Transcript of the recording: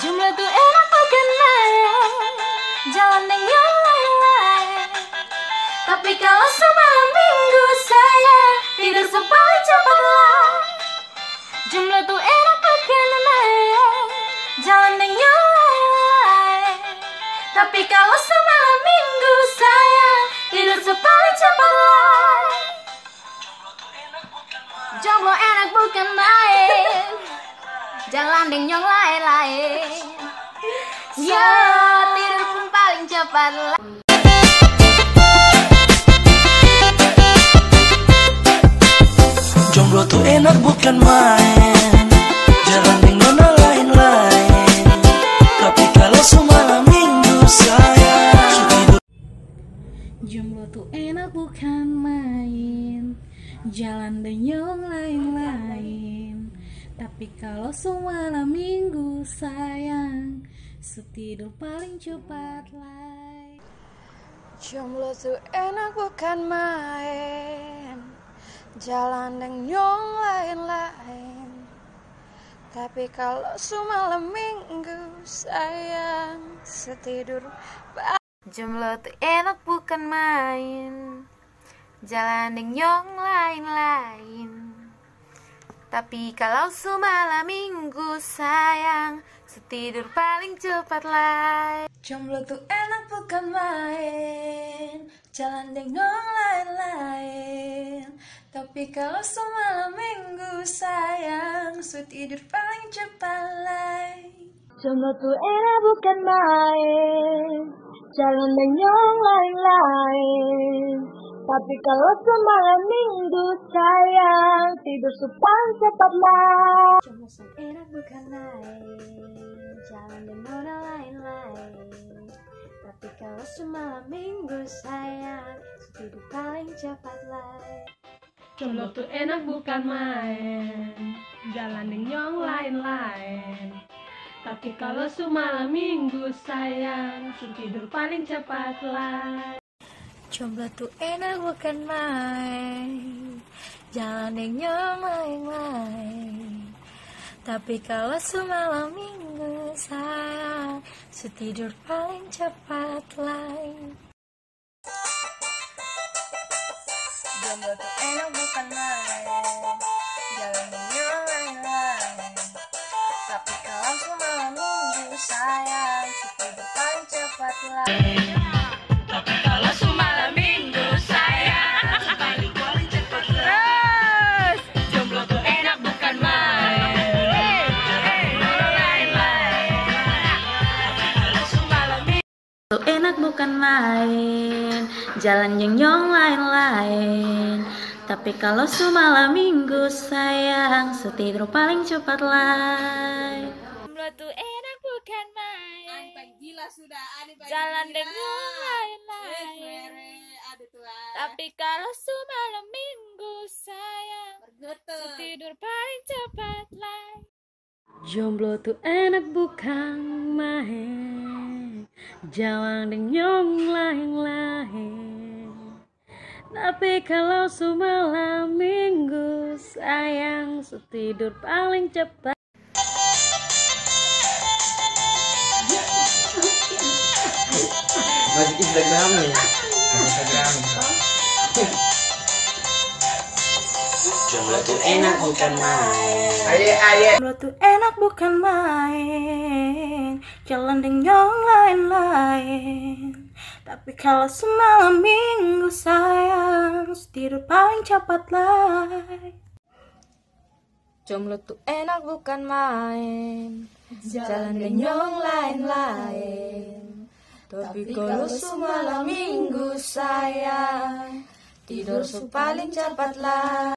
Jumlah tuh enak main Jalan yang lain-lain. Tapi kalau semalam minggu saya Tidur sepaling cepat lah. Jumlah tuh enak main Jalan yang lain Tapi kalau semalam minggu saya Tidur sepaling cepat Jalan yang lain-lain Ya tidur pun paling cepat lah. Jomblo tuh enak bukan main. Jalan yang nona lain-lain. Tapi kalau semalam minggu saya Jomblo tuh enak bukan main. Jalan dan yang lain-lain Kalau semalam minggu sayang. Setidur paling cepat lah Jomblo tuh enak bukan main. Jalan dan yang lain-lain. Tapi kalau semalam minggu sayang. Setidur Jomblo tuh enak bukan main. Jalan dengan yang lain-lain Tapi kalau semalam minggu sayang Setidur paling cepat lah Jomblo tuh enak bukan main. Jalan dengan lain-lain. Tapi kalau semalam minggu sayang Su tidur paling cepat lah Jomblo tuh enak bukan main. Jalan dengan yang lain-lain. Tapi kalau semalam minggu sayang Tidur supang cepat lah Jomblo tuh enak bukan main Jalan dengan yang lain-lain. Tapi kalau semalam minggu sayang Tidur paling cepat lah Jomblo tuh enak bukan main Jalan yang lain-lain. Tapi kalau semalam minggu sayang Tidur paling cepat lah Jomblo tuh enak bukan main Jalan yang lain-lain Tapi kalau semalam minggu sayang Setidur paling cepat lain. Tapi kalau semalam minggu sayang Setidur paling cepat lah Tapi kalau Tuh enak bukan main Jalan yang yang lain-lain. Tapi kalau semalam minggu sayang Setidur paling cepat lah Jomblo tuh enak bukan main Gila sudah. Jalan dengan lain-lain. Tapi kalau semalam minggu sayang Tidur paling cepat lah Jomblo tuh enak bukan main Jalan dengan lain-lain Tapi kalau semalam minggu sayang Setidur paling cepat Masih Instagram nih. Instagram. Jomblo tuh enak bukan main Ayo ayo. Jomblo tuh enak bukan main Jalan dengan lain-lain. Tapi kalau semalam minggu sayang Tidur paling cepat lah Jomblo tuh enak bukan main. Jalan dengan lain-lain. Tapi kalau semalam minggu sayang Tidur paling cepat lah